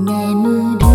내 무릎